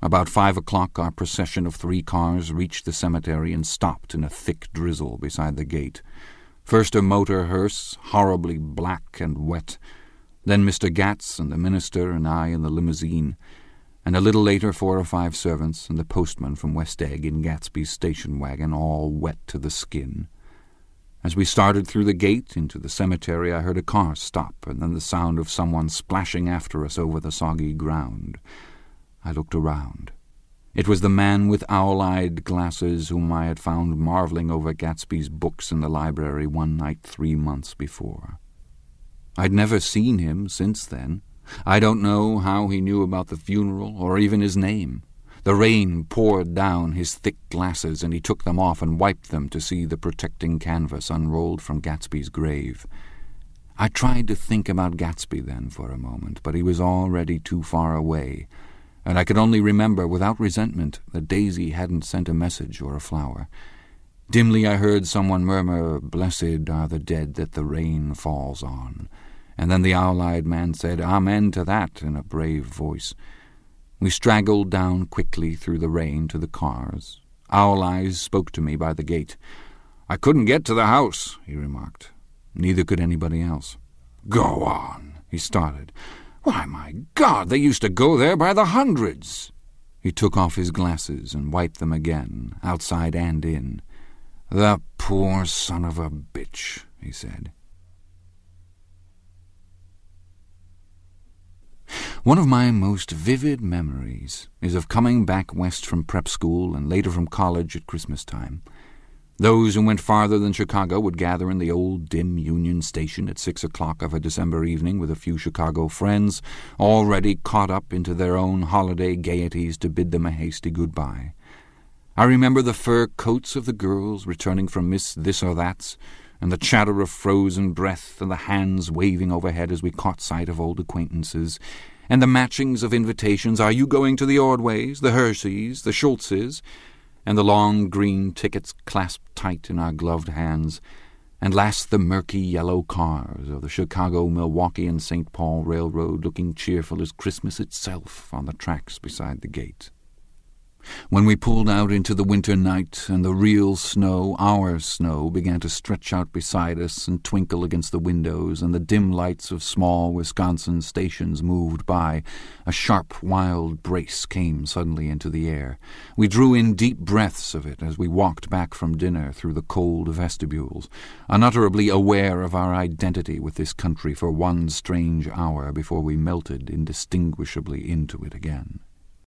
About five o'clock, our procession of three cars reached the cemetery and stopped in a thick drizzle beside the gate. First a motor hearse, horribly black and wet, then Mr. Gatz and the minister and I in the limousine, and a little later four or five servants and the postman from West Egg in Gatsby's station wagon, all wet to the skin. As we started through the gate into the cemetery, I heard a car stop, and then the sound of someone splashing after us over the soggy ground. I looked around. It was the man with owl-eyed glasses whom I had found marvelling over Gatsby's books in the library one night three months before. I'd never seen him since then. I don't know how he knew about the funeral, or even his name. The rain poured down his thick glasses, and he took them off and wiped them to see the protecting canvas unrolled from Gatsby's grave. I tried to think about Gatsby then for a moment, but he was already too far away and I could only remember without resentment that Daisy hadn't sent a message or a flower. Dimly I heard someone murmur, Blessed are the dead that the rain falls on. And then the owl-eyed man said, Amen to that, in a brave voice. We straggled down quickly through the rain to the cars. Owl Eyes spoke to me by the gate. I couldn't get to the house, he remarked. Neither could anybody else. Go on, he started. Why, my God, they used to go there by the hundreds. He took off his glasses and wiped them again, outside and in. The poor son of a bitch, he said. One of my most vivid memories is of coming back west from prep school and later from college at Christmas time. Those who went farther than Chicago would gather in the old dim Union Station at six o'clock of a December evening with a few Chicago friends, already caught up into their own holiday gaieties to bid them a hasty goodbye. I remember the fur coats of the girls returning from Miss This or That's, and the chatter of frozen breath and the hands waving overhead as we caught sight of old acquaintances, and the matchings of invitations, Are you going to the Ordways, the Hersheys, the Schultzes? And the long green tickets clasped tight in our gloved hands, and last the murky yellow cars of the Chicago, Milwaukee, and St. Paul Railroad looking cheerful as Christmas itself on the tracks beside the gate. When we pulled out into the winter night and the real snow, our snow, began to stretch out beside us and twinkle against the windows, and the dim lights of small Wisconsin stations moved by, a sharp, wild brace came suddenly into the air. We drew in deep breaths of it as we walked back from dinner through the cold vestibules, unutterably aware of our identity with this country for one strange hour before we melted indistinguishably into it again.